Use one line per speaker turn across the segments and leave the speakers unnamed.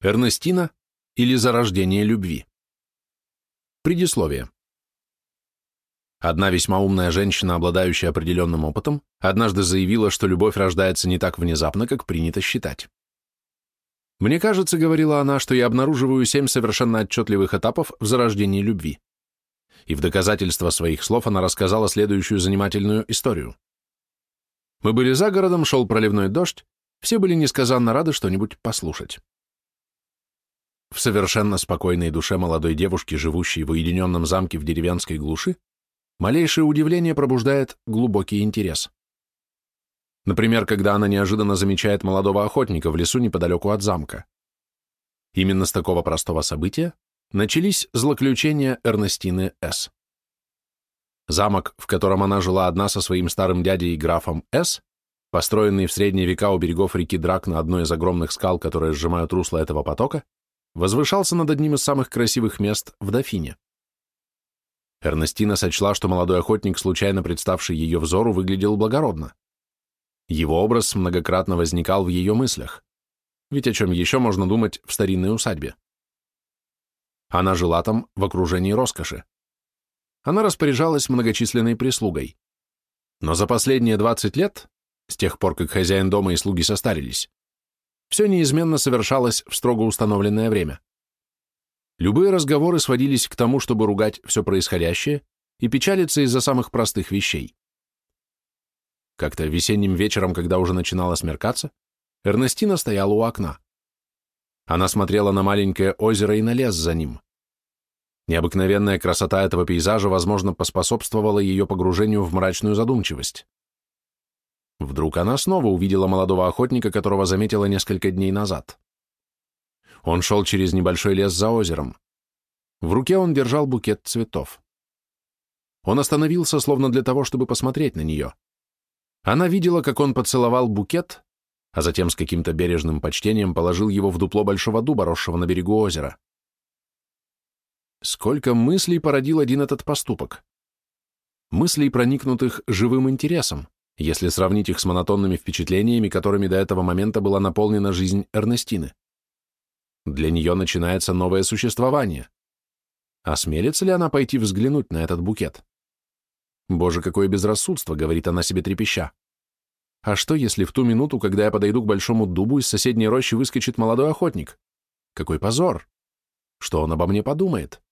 Эрнестина или Зарождение любви. Предисловие. Одна весьма умная женщина, обладающая определенным опытом, однажды заявила, что любовь рождается не так внезапно, как принято считать. «Мне кажется, — говорила она, — что я обнаруживаю семь совершенно отчетливых этапов в зарождении любви». И в доказательство своих слов она рассказала следующую занимательную историю. Мы были за городом, шел проливной дождь, все были несказанно рады что-нибудь послушать. В совершенно спокойной душе молодой девушки, живущей в уединенном замке в деревенской глуши, малейшее удивление пробуждает глубокий интерес. Например, когда она неожиданно замечает молодого охотника в лесу неподалеку от замка. Именно с такого простого события начались злоключения Эрнестины С. Замок, в котором она жила одна со своим старым дядей и графом С., построенный в средние века у берегов реки Драк на одной из огромных скал, которые сжимают русло этого потока, возвышался над одним из самых красивых мест в Дофине. Эрнестина сочла, что молодой охотник, случайно представший ее взору, выглядел благородно. Его образ многократно возникал в ее мыслях. Ведь о чем еще можно думать в старинной усадьбе? Она жила там в окружении роскоши. Она распоряжалась многочисленной прислугой. Но за последние 20 лет, с тех пор, как хозяин дома и слуги состарились, все неизменно совершалось в строго установленное время. Любые разговоры сводились к тому, чтобы ругать все происходящее и печалиться из-за самых простых вещей. Как-то весенним вечером, когда уже начинало смеркаться, Эрнестина стояла у окна. Она смотрела на маленькое озеро и на лес за ним. Необыкновенная красота этого пейзажа, возможно, поспособствовала ее погружению в мрачную задумчивость. Вдруг она снова увидела молодого охотника, которого заметила несколько дней назад. Он шел через небольшой лес за озером. В руке он держал букет цветов. Он остановился, словно для того, чтобы посмотреть на нее. Она видела, как он поцеловал букет, а затем с каким-то бережным почтением положил его в дупло большого дуба, росшего на берегу озера. Сколько мыслей породил один этот поступок. Мыслей, проникнутых живым интересом если сравнить их с монотонными впечатлениями, которыми до этого момента была наполнена жизнь Эрнестины. Для нее начинается новое существование. Осмелится ли она пойти взглянуть на этот букет? Боже, какое безрассудство, говорит она себе трепеща. А что, если в ту минуту, когда я подойду к большому дубу, из соседней рощи выскочит молодой охотник? Какой позор! Что он обо мне подумает?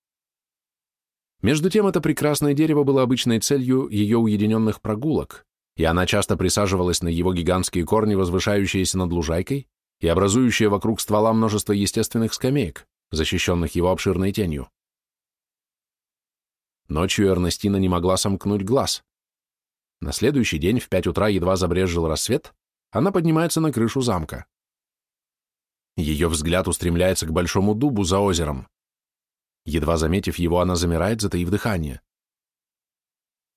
Между тем, это прекрасное дерево было обычной целью ее уединенных прогулок, и она часто присаживалась на его гигантские корни, возвышающиеся над лужайкой и образующие вокруг ствола множество естественных скамеек, защищенных его обширной тенью. Ночью Эрнестина не могла сомкнуть глаз. На следующий день в пять утра едва забрезжил рассвет, она поднимается на крышу замка. Ее взгляд устремляется к большому дубу за озером. Едва заметив его, она замирает, затаив дыхание.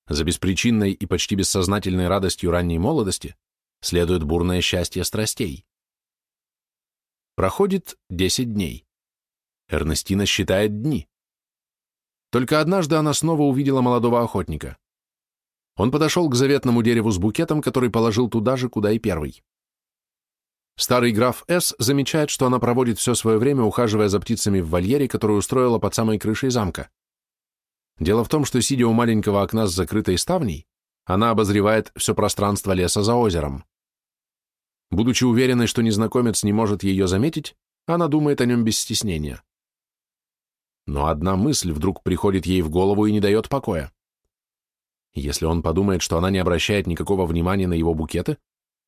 За беспричинной и почти бессознательной радостью ранней молодости следует бурное счастье страстей. Проходит 10 дней. Эрнестина считает дни. Только однажды она снова увидела молодого охотника. Он подошел к заветному дереву с букетом, который положил туда же, куда и первый. Старый граф С. замечает, что она проводит все свое время, ухаживая за птицами в вольере, которую устроила под самой крышей замка. Дело в том, что, сидя у маленького окна с закрытой ставней, она обозревает все пространство леса за озером. Будучи уверенной, что незнакомец не может ее заметить, она думает о нем без стеснения. Но одна мысль вдруг приходит ей в голову и не дает покоя. Если он подумает, что она не обращает никакого внимания на его букеты,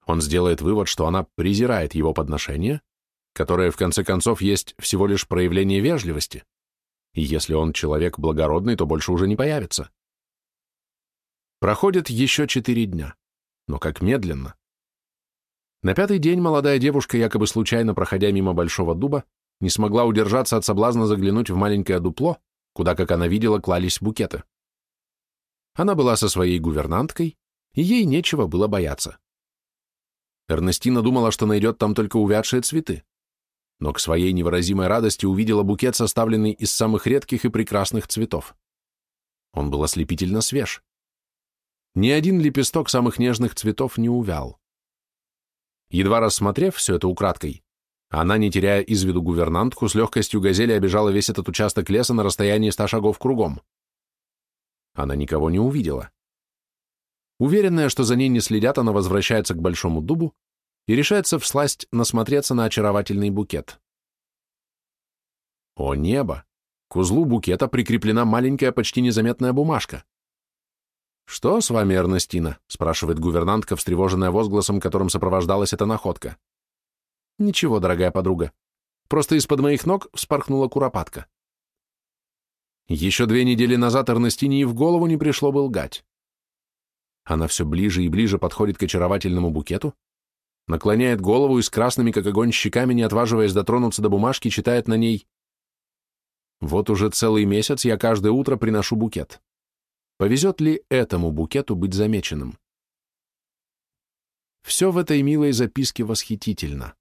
он сделает вывод, что она презирает его подношение, которое в конце концов есть всего лишь проявление вежливости, и если он человек благородный, то больше уже не появится. Проходит еще четыре дня, но как медленно. На пятый день молодая девушка, якобы случайно проходя мимо большого дуба, не смогла удержаться от соблазна заглянуть в маленькое дупло, куда, как она видела, клались букеты. Она была со своей гувернанткой, и ей нечего было бояться. Эрнестина думала, что найдет там только увядшие цветы но к своей невыразимой радости увидела букет, составленный из самых редких и прекрасных цветов. Он был ослепительно свеж. Ни один лепесток самых нежных цветов не увял. Едва рассмотрев все это украдкой, Она, не теряя из виду гувернантку, с легкостью газели обежала весь этот участок леса на расстоянии ста шагов кругом. Она никого не увидела. Уверенная, что за ней не следят, она возвращается к большому дубу и решается всласть насмотреться на очаровательный букет. О небо! К узлу букета прикреплена маленькая, почти незаметная бумажка. «Что с вами, Эрнестина?» — спрашивает гувернантка, встревоженная возгласом, которым сопровождалась эта находка. «Ничего, дорогая подруга. Просто из-под моих ног вспорхнула куропатка». Еще две недели назад Эрнестине и в голову не пришло бы лгать. Она все ближе и ближе подходит к очаровательному букету, наклоняет голову и с красными, как огонь, щеками, не отваживаясь дотронуться до бумажки, читает на ней «Вот уже целый месяц я каждое утро приношу букет. Повезет ли этому букету быть замеченным?» Все в этой милой записке восхитительно.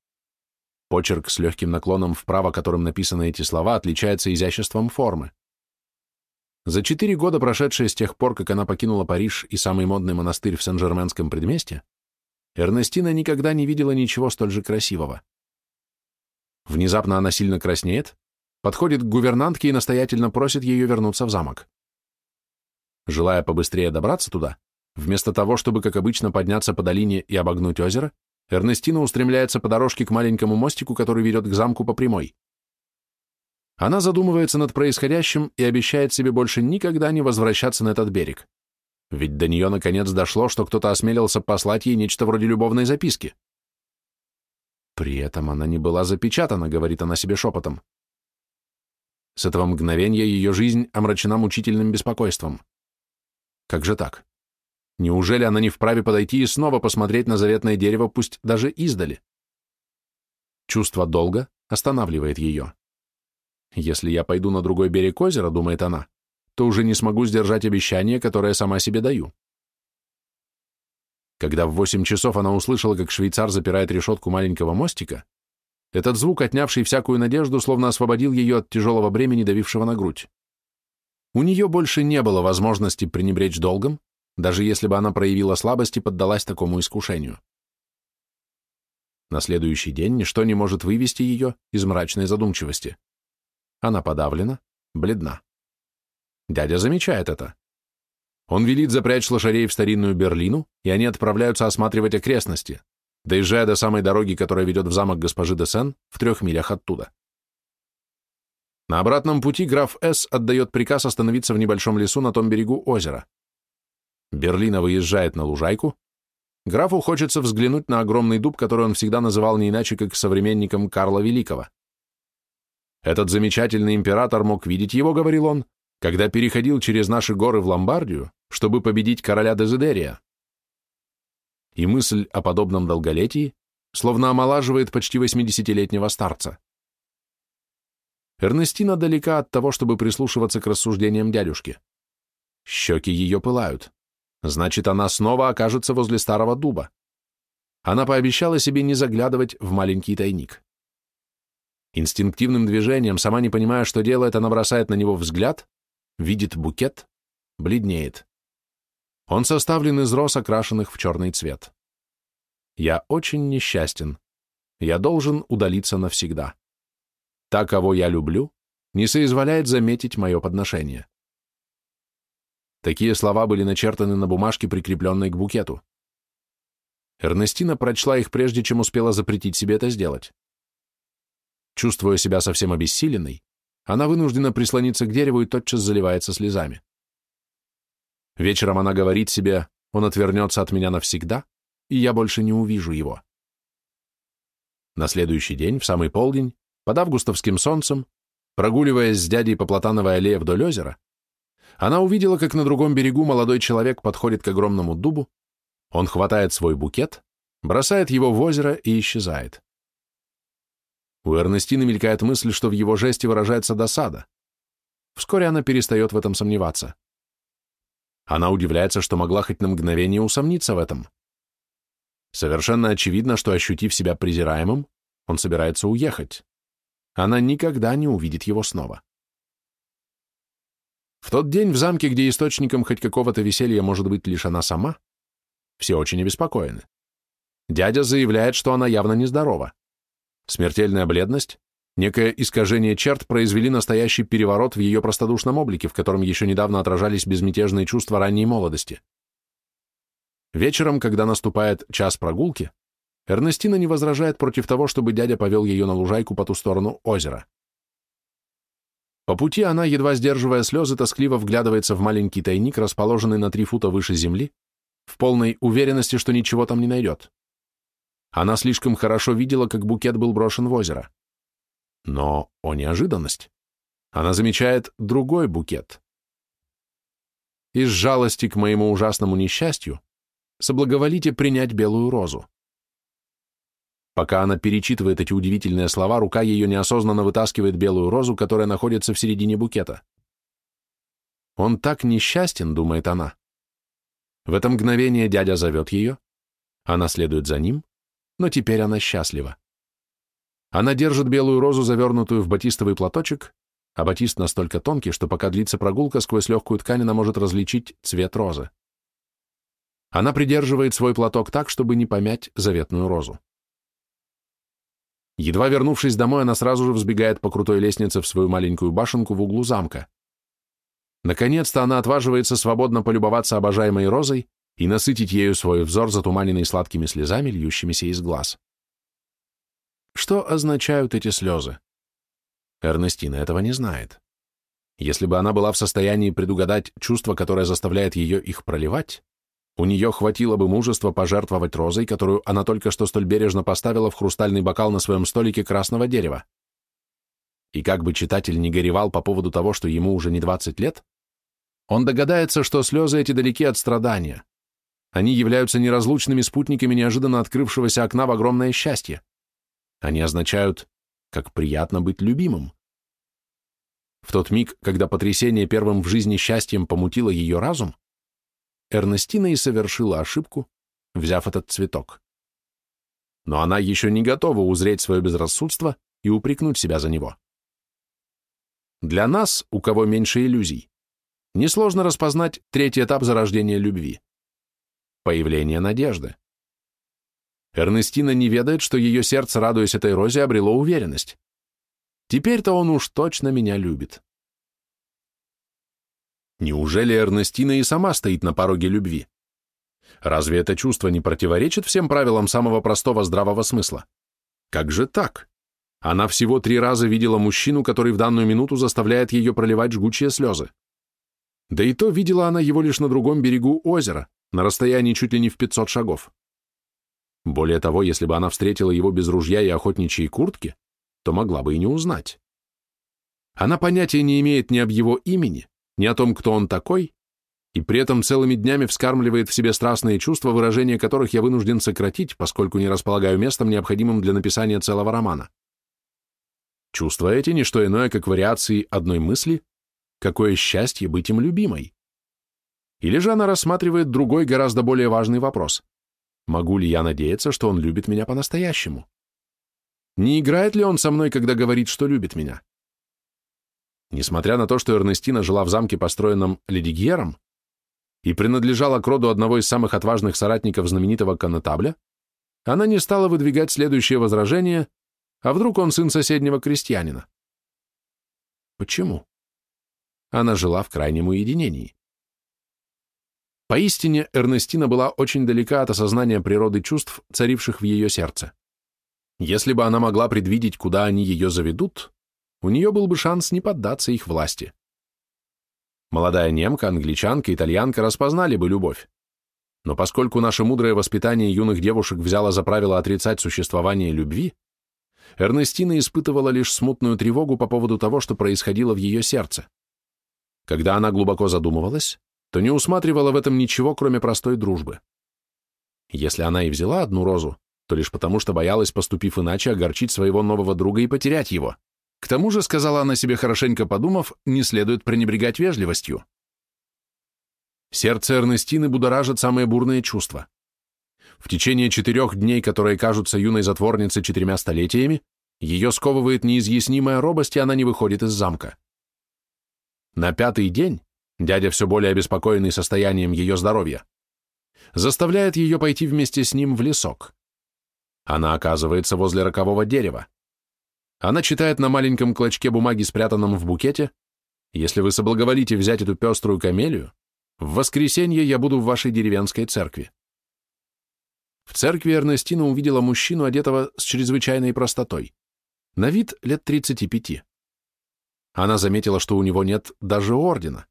Почерк с легким наклоном вправо, которым написаны эти слова, отличается изяществом формы. За четыре года, прошедшие с тех пор, как она покинула Париж и самый модный монастырь в Сен-Жерменском предместе, Эрнестина никогда не видела ничего столь же красивого. Внезапно она сильно краснеет, подходит к гувернантке и настоятельно просит ее вернуться в замок. Желая побыстрее добраться туда, вместо того, чтобы, как обычно, подняться по долине и обогнуть озеро, Эрнестина устремляется по дорожке к маленькому мостику, который ведет к замку по прямой. Она задумывается над происходящим и обещает себе больше никогда не возвращаться на этот берег. Ведь до нее наконец дошло, что кто-то осмелился послать ей нечто вроде любовной записки. При этом она не была запечатана, говорит она себе шепотом. С этого мгновения ее жизнь омрачена мучительным беспокойством. Как же так? Неужели она не вправе подойти и снова посмотреть на заветное дерево, пусть даже издали? Чувство долга останавливает ее. Если я пойду на другой берег озера, думает она, то уже не смогу сдержать обещание, которое сама себе даю. Когда в восемь часов она услышала, как швейцар запирает решетку маленького мостика, этот звук, отнявший всякую надежду, словно освободил ее от тяжелого бремени, давившего на грудь. У нее больше не было возможности пренебречь долгом, даже если бы она проявила слабость и поддалась такому искушению. На следующий день ничто не может вывести ее из мрачной задумчивости. Она подавлена, бледна. Дядя замечает это. Он велит запрячь лошадей в старинную Берлину, и они отправляются осматривать окрестности, доезжая до самой дороги, которая ведет в замок госпожи де Сен, в трех милях оттуда. На обратном пути граф С. отдает приказ остановиться в небольшом лесу на том берегу озера. Берлина выезжает на лужайку. Графу хочется взглянуть на огромный дуб, который он всегда называл не иначе, как современником Карла Великого. Этот замечательный император мог видеть его, говорил он, когда переходил через наши горы в Ломбардию, чтобы победить короля Дезидерия. И мысль о подобном долголетии словно омолаживает почти 80-летнего старца. Эрнестина далека от того, чтобы прислушиваться к рассуждениям дядюшки. Щеки ее пылают. Значит, она снова окажется возле старого дуба. Она пообещала себе не заглядывать в маленький тайник. Инстинктивным движением, сама не понимая, что делает, она бросает на него взгляд, видит букет, бледнеет. Он составлен из роз, окрашенных в черный цвет. Я очень несчастен. Я должен удалиться навсегда. Та, кого я люблю, не соизволяет заметить мое подношение. Такие слова были начертаны на бумажке, прикрепленной к букету. Эрнестина прочла их прежде, чем успела запретить себе это сделать. Чувствуя себя совсем обессиленной, она вынуждена прислониться к дереву и тотчас заливается слезами. Вечером она говорит себе, он отвернется от меня навсегда, и я больше не увижу его. На следующий день, в самый полдень, под августовским солнцем, прогуливаясь с дядей по Платановой аллее вдоль озера, она увидела, как на другом берегу молодой человек подходит к огромному дубу, он хватает свой букет, бросает его в озеро и исчезает. У Эрнестины мелькает мысль, что в его жесте выражается досада. Вскоре она перестает в этом сомневаться. Она удивляется, что могла хоть на мгновение усомниться в этом. Совершенно очевидно, что, ощутив себя презираемым, он собирается уехать. Она никогда не увидит его снова. В тот день в замке, где источником хоть какого-то веселья может быть лишь она сама, все очень обеспокоены. Дядя заявляет, что она явно нездорова. Смертельная бледность, некое искажение черт произвели настоящий переворот в ее простодушном облике, в котором еще недавно отражались безмятежные чувства ранней молодости. Вечером, когда наступает час прогулки, Эрнестина не возражает против того, чтобы дядя повел ее на лужайку по ту сторону озера. По пути она, едва сдерживая слезы, тоскливо вглядывается в маленький тайник, расположенный на три фута выше земли, в полной уверенности, что ничего там не найдет. Она слишком хорошо видела, как букет был брошен в озеро. Но, о неожиданность, она замечает другой букет. Из жалости к моему ужасному несчастью соблаговолите принять белую розу. Пока она перечитывает эти удивительные слова, рука ее неосознанно вытаскивает белую розу, которая находится в середине букета. «Он так несчастен», — думает она. В это мгновение дядя зовет ее, она следует за ним, но теперь она счастлива. Она держит белую розу, завернутую в батистовый платочек, а батист настолько тонкий, что пока длится прогулка, сквозь легкую ткань она может различить цвет розы. Она придерживает свой платок так, чтобы не помять заветную розу. Едва вернувшись домой, она сразу же взбегает по крутой лестнице в свою маленькую башенку в углу замка. Наконец-то она отваживается свободно полюбоваться обожаемой розой и насытить ею свой взор, затуманенный сладкими слезами, льющимися из глаз. Что означают эти слезы? Эрнестина этого не знает. Если бы она была в состоянии предугадать чувство, которое заставляет ее их проливать, у нее хватило бы мужества пожертвовать розой, которую она только что столь бережно поставила в хрустальный бокал на своем столике красного дерева. И как бы читатель не горевал по поводу того, что ему уже не 20 лет, он догадается, что слезы эти далеки от страдания. Они являются неразлучными спутниками неожиданно открывшегося окна в огромное счастье. Они означают, как приятно быть любимым. В тот миг, когда потрясение первым в жизни счастьем помутило ее разум, Эрнестина и совершила ошибку, взяв этот цветок. Но она еще не готова узреть свое безрассудство и упрекнуть себя за него. Для нас, у кого меньше иллюзий, несложно распознать третий этап зарождения любви — появление надежды. Эрнестина не ведает, что ее сердце, радуясь этой розе, обрело уверенность. Теперь-то он уж точно меня любит. Неужели Эрнестина и сама стоит на пороге любви? Разве это чувство не противоречит всем правилам самого простого здравого смысла? Как же так? Она всего три раза видела мужчину, который в данную минуту заставляет ее проливать жгучие слезы. Да и то видела она его лишь на другом берегу озера, на расстоянии чуть ли не в 500 шагов. Более того, если бы она встретила его без ружья и охотничьей куртки, то могла бы и не узнать. Она понятия не имеет ни об его имени, ни о том, кто он такой, и при этом целыми днями вскармливает в себе страстные чувства, выражения которых я вынужден сократить, поскольку не располагаю местом, необходимым для написания целого романа. Чувства эти — не что иное, как вариации одной мысли, какое счастье быть им любимой. Или же она рассматривает другой, гораздо более важный вопрос. Могу ли я надеяться, что он любит меня по-настоящему? Не играет ли он со мной, когда говорит, что любит меня? Несмотря на то, что Эрнестина жила в замке, построенном Ледигьером, и принадлежала к роду одного из самых отважных соратников знаменитого коннетабля, она не стала выдвигать следующее возражение, а вдруг он сын соседнего крестьянина? Почему? Она жила в крайнем уединении. Поистине, Эрнестина была очень далека от осознания природы чувств, царивших в ее сердце. Если бы она могла предвидеть, куда они ее заведут, у нее был бы шанс не поддаться их власти. Молодая немка, англичанка, итальянка распознали бы любовь. Но поскольку наше мудрое воспитание юных девушек взяло за правило отрицать существование любви, Эрнестина испытывала лишь смутную тревогу по поводу того, что происходило в ее сердце. Когда она глубоко задумывалась, то не усматривала в этом ничего, кроме простой дружбы. Если она и взяла одну розу, то лишь потому, что боялась, поступив иначе, огорчить своего нового друга и потерять его. К тому же, сказала она себе хорошенько подумав, не следует пренебрегать вежливостью. Сердце Эрнестины будоражит самые бурные чувства. В течение четырех дней, которые кажутся юной затворнице четырьмя столетиями, ее сковывает неизъяснимая робость, и она не выходит из замка. На пятый день дядя, все более обеспокоенный состоянием ее здоровья, заставляет ее пойти вместе с ним в лесок. Она оказывается возле рокового дерева, Она читает на маленьком клочке бумаги, спрятанном в букете, «Если вы соблаговолите взять эту пеструю камелию, в воскресенье я буду в вашей деревенской церкви». В церкви Эрнестина увидела мужчину, одетого с чрезвычайной простотой. На вид лет 35. Она заметила, что у него нет даже ордена.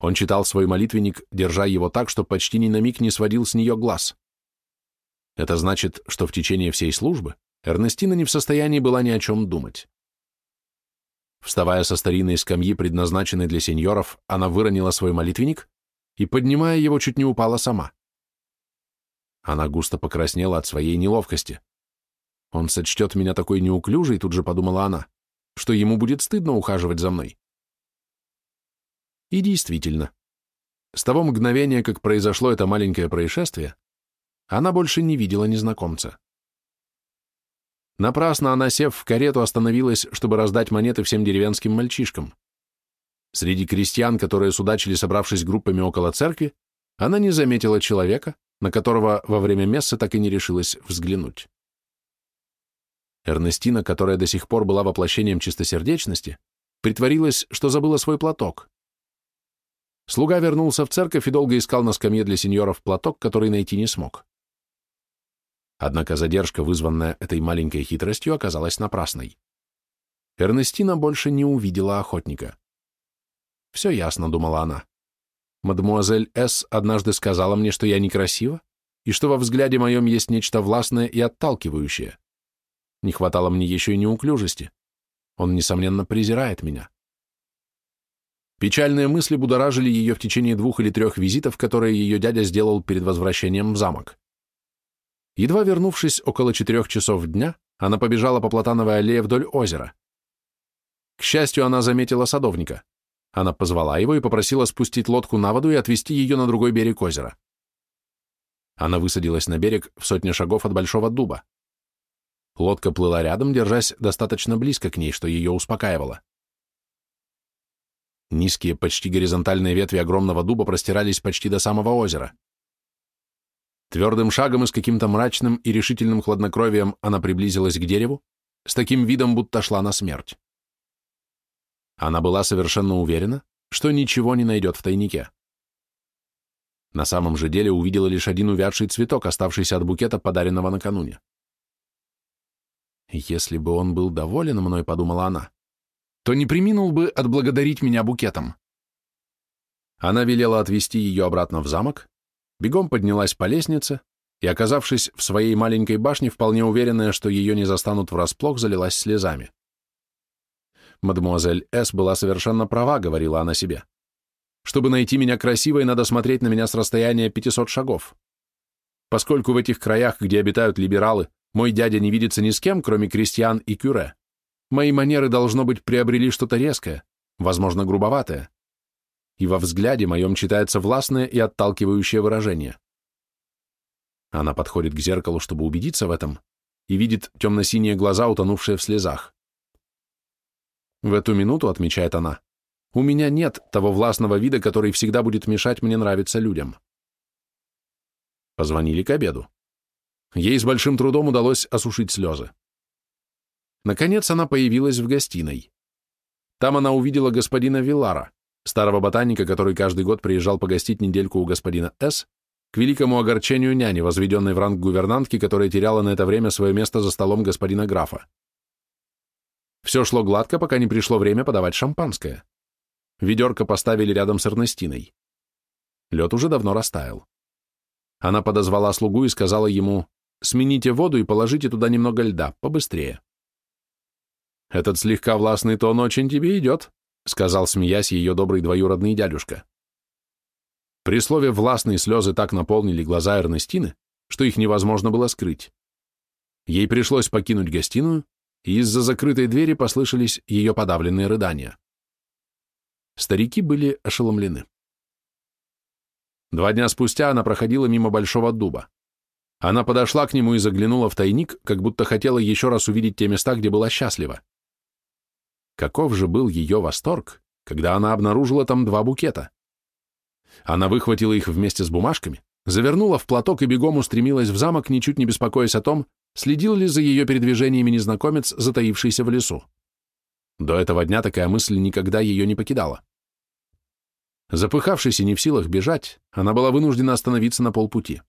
Он читал свой молитвенник, держа его так, что почти ни на миг не сводил с нее глаз. Это значит, что в течение всей службы Эрнестина не в состоянии была ни о чем думать. Вставая со старинной скамьи, предназначенной для сеньоров, она выронила свой молитвенник и, поднимая его, чуть не упала сама. Она густо покраснела от своей неловкости. «Он сочтет меня такой неуклюжей», — тут же подумала она, «что ему будет стыдно ухаживать за мной». И действительно, с того мгновения, как произошло это маленькое происшествие, она больше не видела незнакомца. Напрасно она, сев в карету, остановилась, чтобы раздать монеты всем деревенским мальчишкам. Среди крестьян, которые судачили, собравшись группами около церкви, она не заметила человека, на которого во время мессы так и не решилась взглянуть. Эрнестина, которая до сих пор была воплощением чистосердечности, притворилась, что забыла свой платок. Слуга вернулся в церковь и долго искал на скамье для сеньоров платок, который найти не смог. Однако задержка, вызванная этой маленькой хитростью, оказалась напрасной. Эрнестина больше не увидела охотника. «Все ясно», — думала она. «Мадемуазель С. однажды сказала мне, что я некрасива, и что во взгляде моем есть нечто властное и отталкивающее. Не хватало мне еще и неуклюжести. Он, несомненно, презирает меня». Печальные мысли будоражили ее в течение двух или трех визитов, которые ее дядя сделал перед возвращением в замок. Едва вернувшись около четырех часов дня, она побежала по Платановой аллее вдоль озера. К счастью, она заметила садовника. Она позвала его и попросила спустить лодку на воду и отвезти ее на другой берег озера. Она высадилась на берег в сотне шагов от большого дуба. Лодка плыла рядом, держась достаточно близко к ней, что ее успокаивало. Низкие, почти горизонтальные ветви огромного дуба простирались почти до самого озера. Твердым шагом и с каким-то мрачным и решительным хладнокровием она приблизилась к дереву, с таким видом, будто шла на смерть. Она была совершенно уверена, что ничего не найдет в тайнике. На самом же деле увидела лишь один увядший цветок, оставшийся от букета, подаренного накануне. «Если бы он был доволен мной, — подумала она, — то не приминул бы отблагодарить меня букетом». Она велела отвезти ее обратно в замок, бегом поднялась по лестнице и, оказавшись в своей маленькой башне, вполне уверенная, что ее не застанут врасплох, залилась слезами. «Мадемуазель С. была совершенно права», — говорила она себе. «Чтобы найти меня красивой, надо смотреть на меня с расстояния 500 шагов. Поскольку в этих краях, где обитают либералы, мой дядя не видится ни с кем, кроме крестьян и кюре, мои манеры, должно быть, приобрели что-то резкое, возможно, грубоватое и во взгляде моем читается властное и отталкивающее выражение. Она подходит к зеркалу, чтобы убедиться в этом, и видит темно-синие глаза, утонувшие в слезах. В эту минуту, отмечает она, у меня нет того властного вида, который всегда будет мешать мне нравиться людям. Позвонили к обеду. Ей с большим трудом удалось осушить слезы. Наконец она появилась в гостиной. Там она увидела господина Вилара старого ботаника, который каждый год приезжал погостить недельку у господина С., к великому огорчению няни, возведенной в ранг гувернантки, которая теряла на это время свое место за столом господина графа. Все шло гладко, пока не пришло время подавать шампанское. Ведерко поставили рядом с Эрнестиной. Лед уже давно растаял. Она подозвала слугу и сказала ему, «Смените воду и положите туда немного льда, побыстрее». «Этот слегка властный тон очень тебе идет», сказал, смеясь, ее добрый двоюродный дядюшка. При слове «властные» слезы так наполнили глаза Эрнестины, что их невозможно было скрыть. Ей пришлось покинуть гостиную, и из-за закрытой двери послышались ее подавленные рыдания. Старики были ошеломлены. Два дня спустя она проходила мимо большого дуба. Она подошла к нему и заглянула в тайник, как будто хотела еще раз увидеть те места, где была счастлива. Каков же был ее восторг, когда она обнаружила там два букета. Она выхватила их вместе с бумажками, завернула в платок и бегом устремилась в замок, ничуть не беспокоясь о том, следил ли за ее передвижениями незнакомец, затаившийся в лесу. До этого дня такая мысль никогда ее не покидала. Запыхавшись и не в силах бежать, она была вынуждена остановиться на полпути.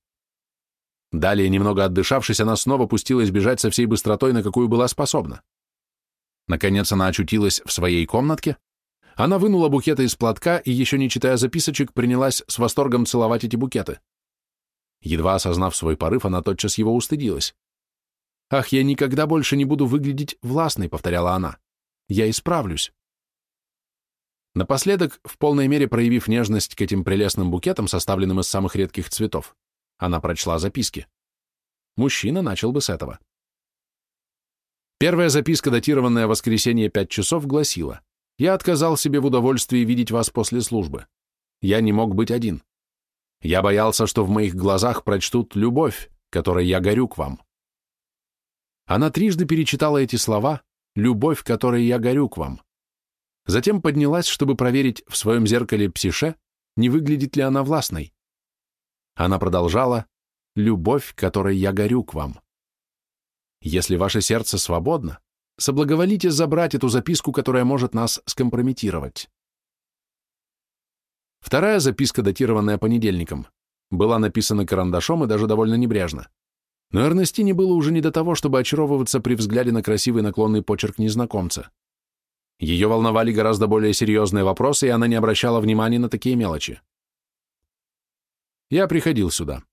Далее, немного отдышавшись, она снова пустилась бежать со всей быстротой, на какую была способна. Наконец она очутилась в своей комнатке. Она вынула букеты из платка и, еще не читая записочек, принялась с восторгом целовать эти букеты. Едва осознав свой порыв, она тотчас его устыдилась. «Ах, я никогда больше не буду выглядеть властной», — повторяла она. «Я исправлюсь». Напоследок, в полной мере проявив нежность к этим прелестным букетам, составленным из самых редких цветов, она прочла записки. Мужчина начал бы с этого. Первая записка, датированная воскресенье 5 часов, гласила «Я отказал себе в удовольствии видеть вас после службы. Я не мог быть один. Я боялся, что в моих глазах прочтут любовь, которой я горю к вам». Она трижды перечитала эти слова «любовь, которой я горю к вам». Затем поднялась, чтобы проверить в своем зеркале псише, не выглядит ли она властной. Она продолжала «Любовь, которой я горю к вам». Если ваше сердце свободно, соблаговолите забрать эту записку, которая может нас скомпрометировать. Вторая записка, датированная понедельником, была написана карандашом и даже довольно небрежно. Но Эрнестине было уже не до того, чтобы очаровываться при взгляде на красивый наклонный почерк незнакомца. Ее волновали гораздо более серьезные вопросы, и она не обращала внимания на такие мелочи. Я приходил сюда.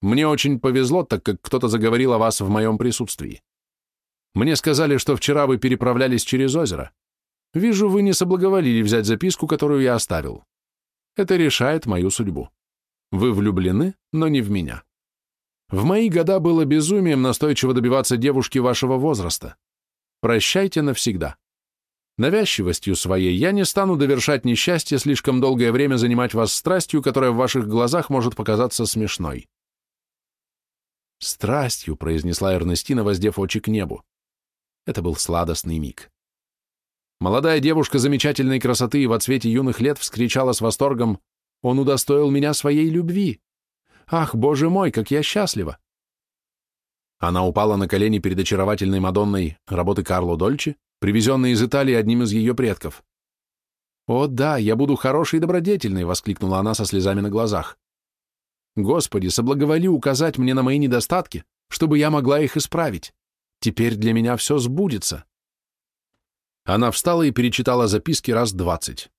Мне очень повезло, так как кто-то заговорил о вас в моем присутствии. Мне сказали, что вчера вы переправлялись через озеро. Вижу, вы не соблаговолили взять записку, которую я оставил. Это решает мою судьбу. Вы влюблены, но не в меня. В мои года было безумием настойчиво добиваться девушки вашего возраста. Прощайте навсегда. Навязчивостью своей я не стану довершать несчастье, слишком долгое время занимать вас страстью, которая в ваших глазах может показаться смешной. «Страстью», — произнесла Эрнестина, воздев очи к небу. Это был сладостный миг. Молодая девушка замечательной красоты и во цвете юных лет вскричала с восторгом «Он удостоил меня своей любви! Ах, боже мой, как я счастлива!» Она упала на колени перед очаровательной Мадонной работы Карло Дольче, привезенный из Италии одним из ее предков. «О да, я буду хорошей и добродетельной!» — воскликнула она со слезами на глазах. «Господи, соблаговоли указать мне на мои недостатки, чтобы я могла их исправить. Теперь для меня все сбудется». Она встала и перечитала записки раз двадцать.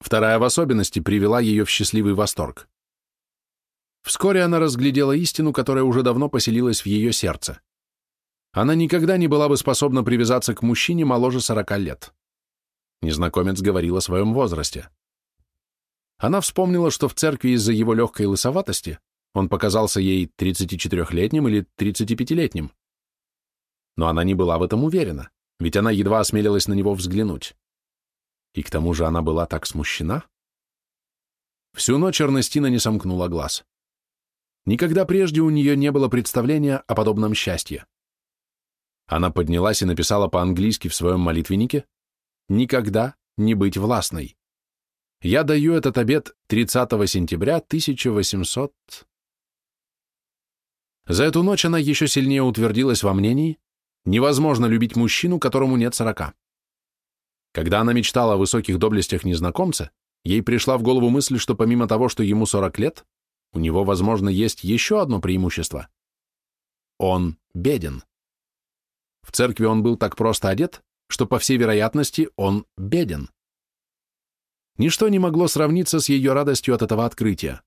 Вторая в особенности привела ее в счастливый восторг. Вскоре она разглядела истину, которая уже давно поселилась в ее сердце она никогда не была бы способна привязаться к мужчине моложе сорока лет. Незнакомец говорил о своем возрасте. Она вспомнила, что в церкви из-за его легкой лысоватости он показался ей 34-летним или 35-летним. Но она не была в этом уверена, ведь она едва осмелилась на него взглянуть. И к тому же она была так смущена. Всю ночь Эрнестина не сомкнула глаз. Никогда прежде у нее не было представления о подобном счастье. Она поднялась и написала по-английски в своем молитвеннике «Никогда не быть властной». Я даю этот обет 30 сентября 1800... За эту ночь она еще сильнее утвердилась во мнении, невозможно любить мужчину, которому нет сорока. Когда она мечтала о высоких доблестях незнакомца, ей пришла в голову мысль, что помимо того, что ему 40 лет, у него, возможно, есть еще одно преимущество. Он беден. В церкви он был так просто одет, что, по всей вероятности, он беден. Ничто не могло сравниться с ее радостью от этого открытия.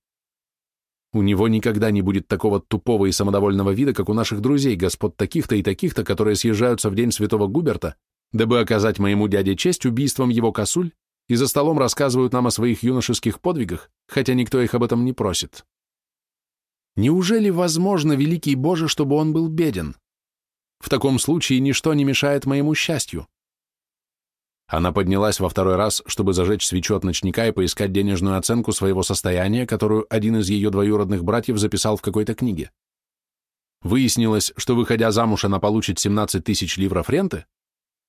У него никогда не будет такого тупого и самодовольного вида, как у наших друзей, господ таких-то и таких-то, которые съезжаются в день святого Губерта, дабы оказать моему дяде честь убийством его косуль, и за столом рассказывают нам о своих юношеских подвигах, хотя никто их об этом не просит. Неужели возможно, великий Боже, чтобы он был беден? В таком случае ничто не мешает моему счастью. Она поднялась во второй раз, чтобы зажечь свечу от ночника и поискать денежную оценку своего состояния, которую один из ее двоюродных братьев записал в какой-то книге. Выяснилось, что, выходя замуж, она получит 17 тысяч ливров ренты,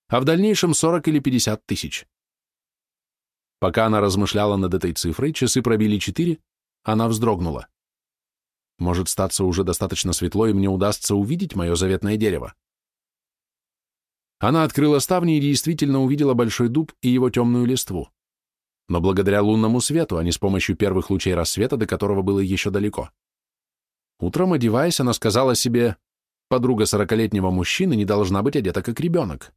а в дальнейшем 40 или 50 тысяч. Пока она размышляла над этой цифрой, часы пробили 4, она вздрогнула. Может, статься уже достаточно светло, и мне удастся увидеть мое заветное дерево. Она открыла ставни и действительно увидела большой дуб и его темную листву. Но благодаря лунному свету, а не с помощью первых лучей рассвета, до которого было еще далеко. Утром, одеваясь, она сказала себе, подруга сорокалетнего мужчины не должна быть одета как ребенок.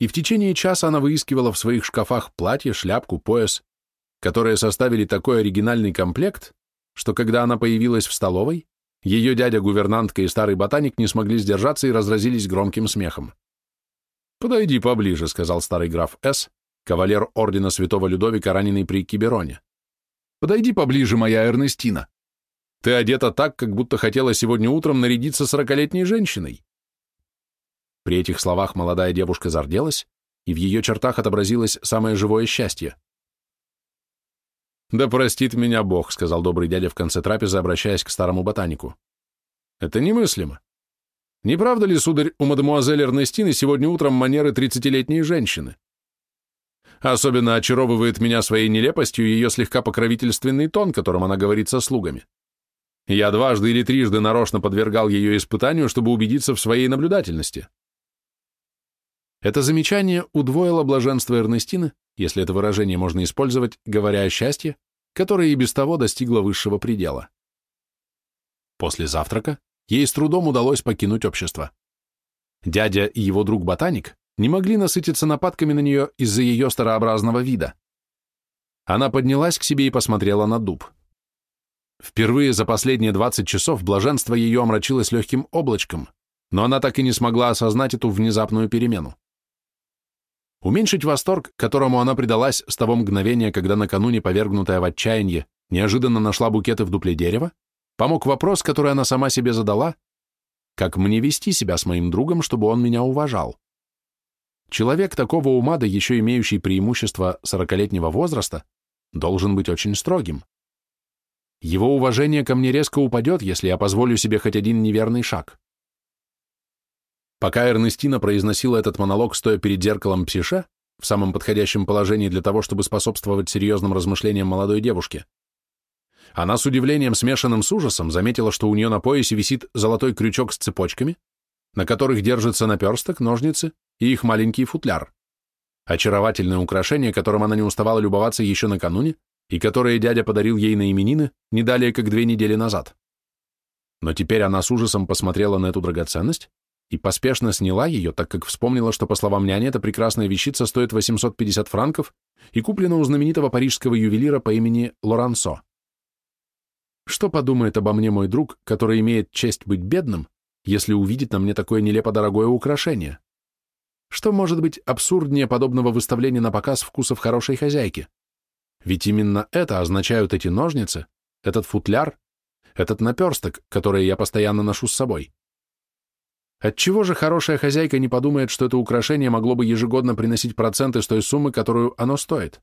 И в течение часа она выискивала в своих шкафах платье, шляпку, пояс, которые составили такой оригинальный комплект, что когда она появилась в столовой, ее дядя-гувернантка и старый ботаник не смогли сдержаться и разразились громким смехом. «Подойди поближе», — сказал старый граф С., кавалер ордена святого Людовика, раненый при Кибероне. «Подойди поближе, моя Эрнестина. Ты одета так, как будто хотела сегодня утром нарядиться сорокалетней женщиной». При этих словах молодая девушка зарделась, и в ее чертах отобразилось самое живое счастье. «Да простит меня Бог», — сказал добрый дядя в конце трапезы, обращаясь к старому ботанику. «Это немыслимо. Не правда ли, сударь, у мадемуазель Эрнестины сегодня утром манеры тридцатилетней женщины? Особенно очаровывает меня своей нелепостью ее слегка покровительственный тон, которым она говорит со слугами. Я дважды или трижды нарочно подвергал ее испытанию, чтобы убедиться в своей наблюдательности. Это замечание удвоило блаженство Эрнестины, если это выражение можно использовать, говоря о счастье, которое и без того достигло высшего предела. После завтрака ей с трудом удалось покинуть общество. Дядя и его друг-ботаник не могли насытиться нападками на нее из-за ее старообразного вида. Она поднялась к себе и посмотрела на дуб. Впервые за последние 20 часов блаженство ее омрачилось легким облачком, но она так и не смогла осознать эту внезапную перемену. Уменьшить восторг, которому она предалась с того мгновения, когда накануне повергнутая в отчаяние неожиданно нашла букеты в дупле дерева, помог вопрос, который она сама себе задала, как мне вести себя с моим другом, чтобы он меня уважал. Человек такого ума, да еще имеющий преимущество сорокалетнего возраста, должен быть очень строгим. Его уважение ко мне резко упадет, если я позволю себе хоть один неверный шаг. Пока Эрнестина произносила этот монолог, стоя перед зеркалом псиша, в самом подходящем положении для того, чтобы способствовать серьезным размышлениям молодой девушки, она с удивлением, смешанным с ужасом, заметила, что у нее на поясе висит золотой крючок с цепочками, на которых держится наперсток, ножницы и их маленький футляр. Очаровательное украшение, которым она не уставала любоваться еще накануне, и которое дядя подарил ей на именины не далее, как две недели назад. Но теперь она с ужасом посмотрела на эту драгоценность и поспешно сняла ее, так как вспомнила, что, по словам няни, эта прекрасная вещица стоит 850 франков и куплена у знаменитого парижского ювелира по имени Лорансо. Что подумает обо мне мой друг, который имеет честь быть бедным, если увидит на мне такое нелепо дорогое украшение? Что может быть абсурднее подобного выставления на показ вкусов хорошей хозяйки? Ведь именно это означают эти ножницы, этот футляр, этот наперсток, который я постоянно ношу с собой. Отчего же хорошая хозяйка не подумает, что это украшение могло бы ежегодно приносить проценты с той суммы, которую оно стоит?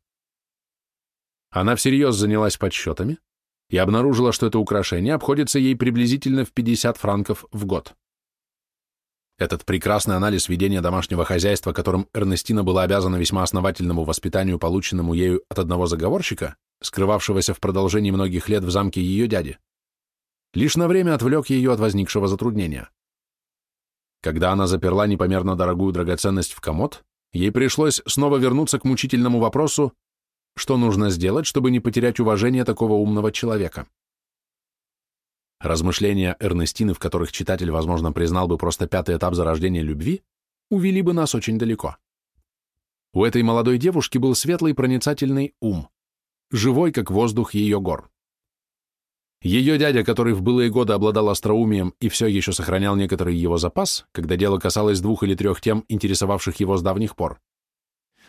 Она всерьез занялась подсчетами и обнаружила, что это украшение обходится ей приблизительно в 50 франков в год. Этот прекрасный анализ ведения домашнего хозяйства, которым Эрнестина была обязана весьма основательному воспитанию, полученному ею от одного заговорщика, скрывавшегося в продолжении многих лет в замке ее дяди, лишь на время отвлек ее от возникшего затруднения. Когда она заперла непомерно дорогую драгоценность в комод, ей пришлось снова вернуться к мучительному вопросу, что нужно сделать, чтобы не потерять уважение такого умного человека. Размышления Эрнестины, в которых читатель, возможно, признал бы просто пятый этап зарождения любви, увели бы нас очень далеко. У этой молодой девушки был светлый проницательный ум, живой, как воздух ее гор. Ее дядя, который в былые годы обладал остроумием и все еще сохранял некоторый его запас, когда дело касалось двух или трех тем, интересовавших его с давних пор,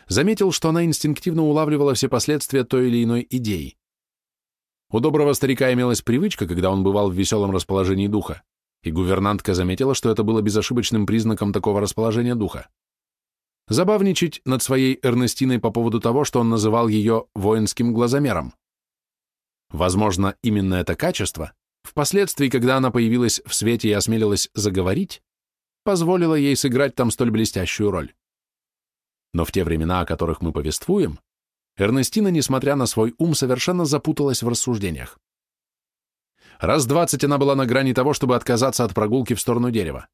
заметил, что она инстинктивно улавливала все последствия той или иной идеи. У доброго старика имелась привычка, когда он бывал в веселом расположении духа, и гувернантка заметила, что это было безошибочным признаком такого расположения духа. Забавничать над своей Эрнестиной по поводу того, что он называл ее воинским глазомером. Возможно, именно это качество, впоследствии, когда она появилась в свете и осмелилась заговорить, позволило ей сыграть там столь блестящую роль. Но в те времена, о которых мы повествуем, Эрнестина, несмотря на свой ум, совершенно запуталась в рассуждениях. Раз двадцать она была на грани того, чтобы отказаться от прогулки в сторону дерева.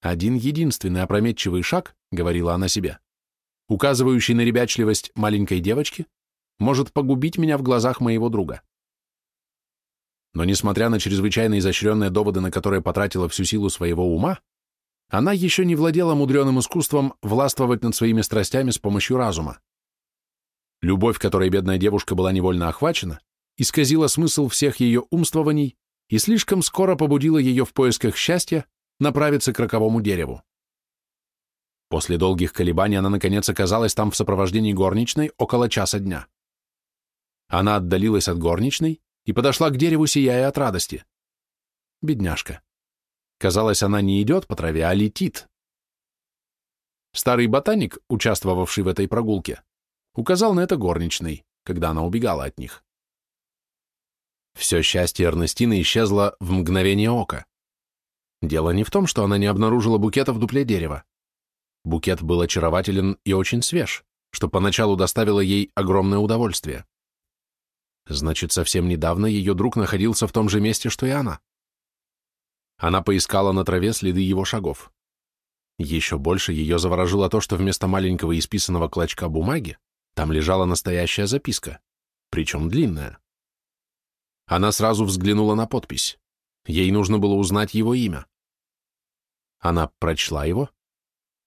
Один единственный опрометчивый шаг, говорила она себе, указывающий на ребячливость маленькой девочки, может погубить меня в глазах моего друга. Но несмотря на чрезвычайно изощренные доводы, на которые потратила всю силу своего ума, она еще не владела мудреным искусством властвовать над своими страстями с помощью разума. Любовь, которой бедная девушка была невольно охвачена, исказила смысл всех ее умствований и слишком скоро побудила ее в поисках счастья направиться к роковому дереву. После долгих колебаний она, наконец, оказалась там в сопровождении горничной около часа дня. Она отдалилась от горничной и подошла к дереву, сияя от радости. Бедняжка. Казалось, она не идет по траве, а летит. Старый ботаник, участвовавший в этой прогулке, указал на это горничной, когда она убегала от них. Все счастье Эрнестины исчезло в мгновение ока. Дело не в том, что она не обнаружила букета в дупле дерева. Букет был очарователен и очень свеж, что поначалу доставило ей огромное удовольствие. Значит, совсем недавно ее друг находился в том же месте, что и она. Она поискала на траве следы его шагов. Еще больше ее заворожило то, что вместо маленького исписанного клочка бумаги там лежала настоящая записка, причем длинная. Она сразу взглянула на подпись. Ей нужно было узнать его имя. Она прочла его,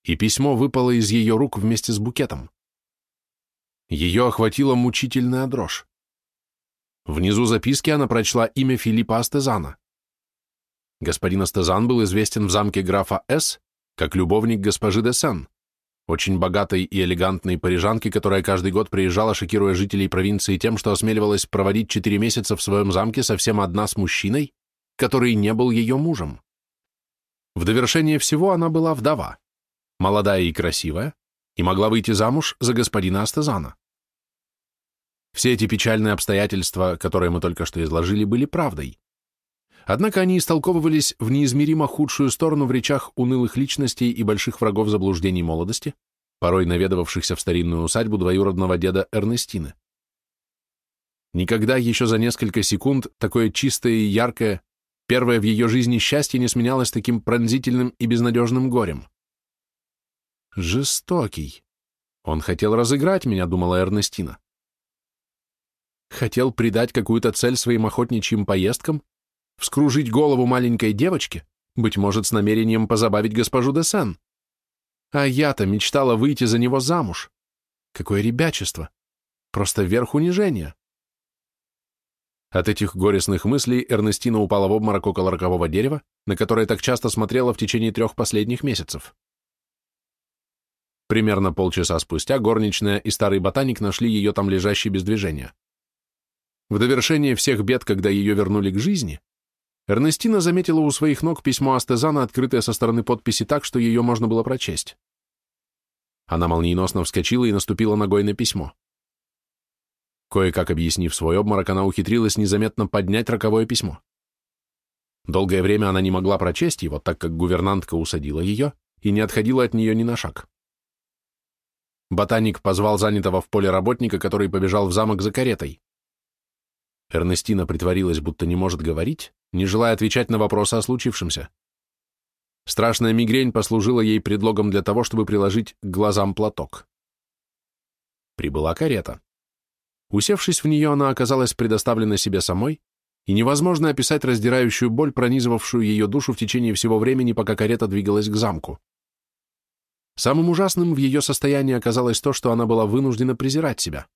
и письмо выпало из ее рук вместе с букетом. Ее охватила мучительная дрожь. Внизу записки она прочла имя Филиппа Астезана. Господин Астезан был известен в замке графа С. как любовник госпожи де Сен, очень богатой и элегантной парижанки, которая каждый год приезжала, шокируя жителей провинции тем, что осмеливалась проводить четыре месяца в своем замке совсем одна с мужчиной, который не был ее мужем. В довершение всего она была вдова, молодая и красивая, и могла выйти замуж за господина Астезана. Все эти печальные обстоятельства, которые мы только что изложили, были правдой. Однако они истолковывались в неизмеримо худшую сторону в речах унылых личностей и больших врагов заблуждений молодости, порой наведывавшихся в старинную усадьбу двоюродного деда Эрнестины. Никогда еще за несколько секунд такое чистое и яркое, первое в ее жизни счастье не сменялось таким пронзительным и безнадежным горем. Жестокий. Он хотел разыграть меня, думала Эрнестина. Хотел придать какую-то цель своим охотничьим поездкам, вскружить голову маленькой девочке, быть может, с намерением позабавить госпожу де Сен. А я-то мечтала выйти за него замуж. Какое ребячество! Просто верх унижения. От этих горестных мыслей Эрнестина упала в обморок около рокового дерева, на которое так часто смотрела в течение трех последних месяцев. Примерно полчаса спустя горничная и старый ботаник нашли ее там лежащей без движения. В довершение всех бед, когда ее вернули к жизни, Эрнестина заметила у своих ног письмо Астезана, открытое со стороны подписи так, что ее можно было прочесть. Она молниеносно вскочила и наступила ногой на письмо. Кое-как объяснив свой обморок, она ухитрилась незаметно поднять роковое письмо. Долгое время она не могла прочесть его, так как гувернантка усадила ее и не отходила от нее ни на шаг. Ботаник позвал занятого в поле работника, который побежал в замок за каретой. Эрнестина притворилась, будто не может говорить, не желая отвечать на вопросы о случившемся. Страшная мигрень послужила ей предлогом для того, чтобы приложить к глазам платок. Прибыла карета. Усевшись в нее, она оказалась предоставлена себе самой, и невозможно описать раздирающую боль, пронизывавшую ее душу в течение всего времени, пока карета двигалась к замку. Самым ужасным в ее состоянии оказалось то, что она была вынуждена презирать себя.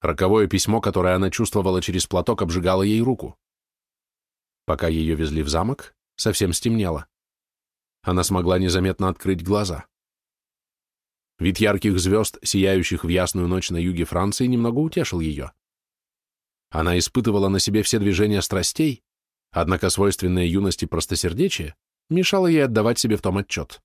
Роковое письмо, которое она чувствовала через платок, обжигало ей руку. Пока ее везли в замок, совсем стемнело. Она смогла незаметно открыть глаза. Вид ярких звезд, сияющих в ясную ночь на юге Франции, немного утешил ее. Она испытывала на себе все движения страстей, однако свойственное юности простосердечие мешало ей отдавать себе в том отчет.